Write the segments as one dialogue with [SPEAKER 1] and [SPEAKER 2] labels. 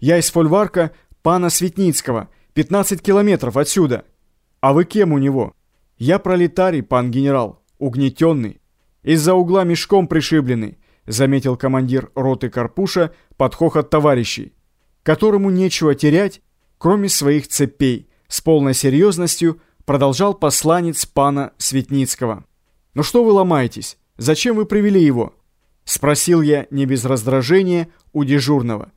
[SPEAKER 1] Я из фольварка пана Светницкого, 15 километров отсюда. А вы кем у него? Я пролетарий, пан генерал, угнетенный. Из-за угла мешком пришибленный, заметил командир роты Карпуша под хохот товарищей, которому нечего терять, кроме своих цепей, с полной серьезностью продолжал посланец пана Светницкого. «Ну что вы ломаетесь? Зачем вы привели его?» Спросил я не без раздражения у дежурного.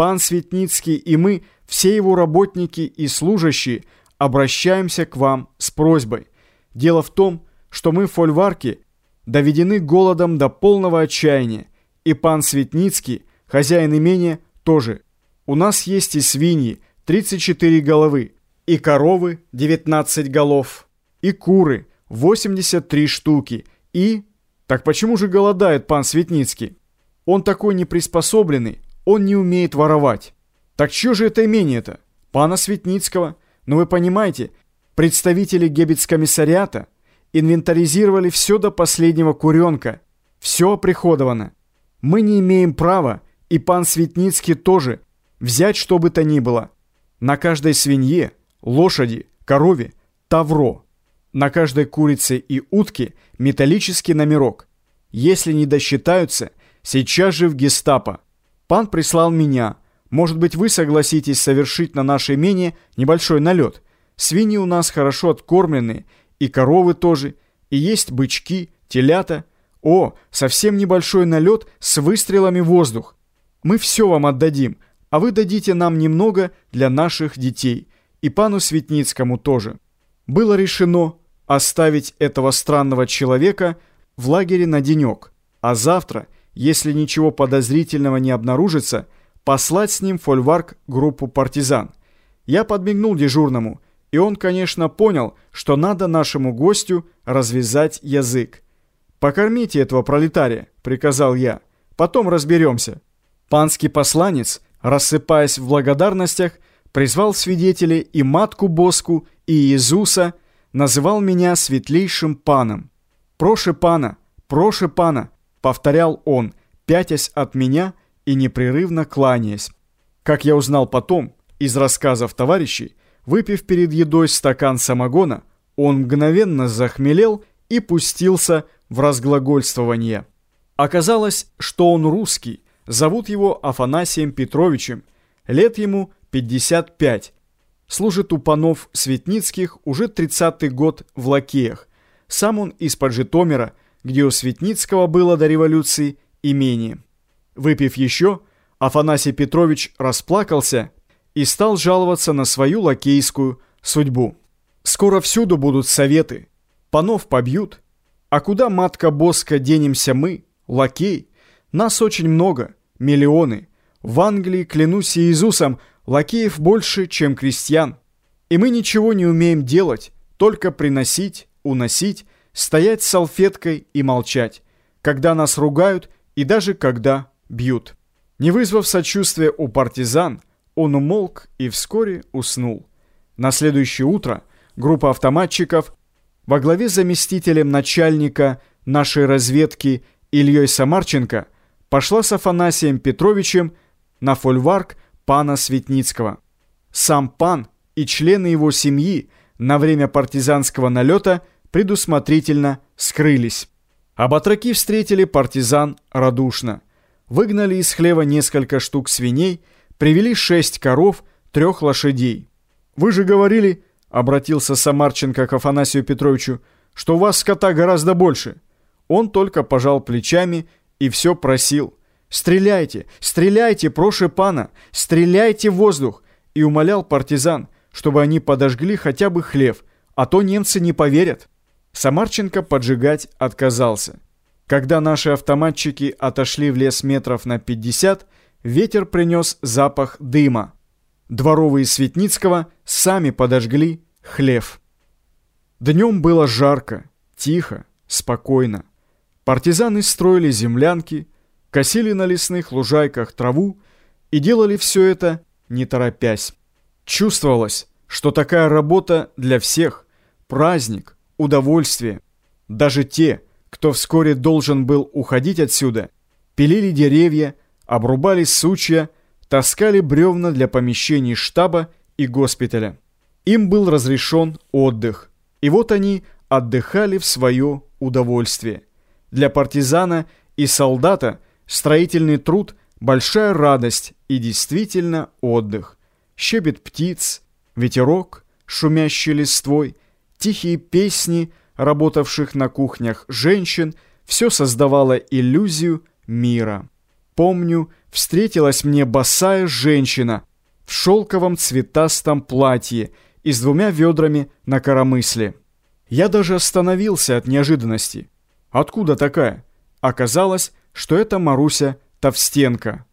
[SPEAKER 1] Пан Светницкий и мы, все его работники и служащие, обращаемся к вам с просьбой. Дело в том, что мы в фольварке доведены голодом до полного отчаяния, и пан Светницкий, хозяин имения, тоже. У нас есть и свиньи, 34 головы, и коровы 19 голов, и куры 83 штуки, и... Так почему же голодает пан Светницкий? Он такой неприспособленный, он не умеет воровать. Так чье же это имение-то? Пана Светницкого. Но вы понимаете, представители гебец-комиссариата инвентаризировали все до последнего куренка. Все оприходовано. Мы не имеем права, и пан Светницкий тоже, взять что бы то ни было. На каждой свинье лошади, корове тавро. На каждой курице и утке металлический номерок. Если не досчитаются, сейчас же в гестапо. Пан прислал меня. Может быть, вы согласитесь совершить на наше имение небольшой налет. Свиньи у нас хорошо откормлены, и коровы тоже, и есть бычки, телята. О, совсем небольшой налет с выстрелами в воздух. Мы все вам отдадим, а вы дадите нам немного для наших детей и пану Светницкому тоже. Было решено оставить этого странного человека в лагере на денек, а завтра, если ничего подозрительного не обнаружится, послать с ним фольварк группу партизан. Я подмигнул дежурному, и он, конечно, понял, что надо нашему гостю развязать язык. «Покормите этого пролетария», — приказал я. «Потом разберемся». Панский посланец, рассыпаясь в благодарностях, призвал свидетелей и матку Боску, и Иисуса, называл меня светлейшим паном. «Проше пана, проше пана», — повторял он, пятясь от меня и непрерывно кланяясь. Как я узнал потом, из рассказов товарищей, выпив перед едой стакан самогона, он мгновенно захмелел и пустился в разглагольствование. Оказалось, что он русский, зовут его Афанасием Петровичем, лет ему 55. Служит у панов Светницких уже 30-й год в Лакеях. Сам он из-под Житомира, где у Светницкого было до революции имение. Выпив еще, Афанасий Петрович расплакался и стал жаловаться на свою лакейскую судьбу. «Скоро всюду будут советы. Панов побьют. А куда, матка Боска, денемся мы, лакей? Нас очень много, миллионы. В Англии, клянусь Иисусом, Лакеев больше, чем крестьян. И мы ничего не умеем делать, только приносить, уносить, стоять с салфеткой и молчать, когда нас ругают и даже когда бьют. Не вызвав сочувствия у партизан, он умолк и вскоре уснул. На следующее утро группа автоматчиков во главе с заместителем начальника нашей разведки Ильей Самарченко пошла с Афанасием Петровичем на фольварк пана Светницкого. Сам пан и члены его семьи на время партизанского налета предусмотрительно скрылись. А батраки встретили партизан радушно. Выгнали из хлева несколько штук свиней, привели шесть коров, трех лошадей. «Вы же говорили, — обратился Самарченко к Афанасию Петровичу, — что у вас скота гораздо больше». Он только пожал плечами и все просил — «Стреляйте! Стреляйте, проше пана! Стреляйте в воздух!» и умолял партизан, чтобы они подожгли хотя бы хлев, а то немцы не поверят. Самарченко поджигать отказался. Когда наши автоматчики отошли в лес метров на 50, ветер принес запах дыма. Дворовые Светницкого сами подожгли хлев. Днем было жарко, тихо, спокойно. Партизаны строили землянки, косили на лесных лужайках траву и делали все это, не торопясь. Чувствовалось, что такая работа для всех – праздник, удовольствие. Даже те, кто вскоре должен был уходить отсюда, пилили деревья, обрубали сучья, таскали бревна для помещений штаба и госпиталя. Им был разрешен отдых. И вот они отдыхали в свое удовольствие. Для партизана и солдата строительный труд – большая радость и действительно отдых. Щебет птиц, ветерок, шумящий листвой, тихие песни работавших на кухнях женщин – все создавало иллюзию мира. Помню, встретилась мне босая женщина в шелковом цветастом платье и с двумя ведрами на коромысле. Я даже остановился от неожиданности. Откуда такая? Оказалось, что это Маруся Товстенко.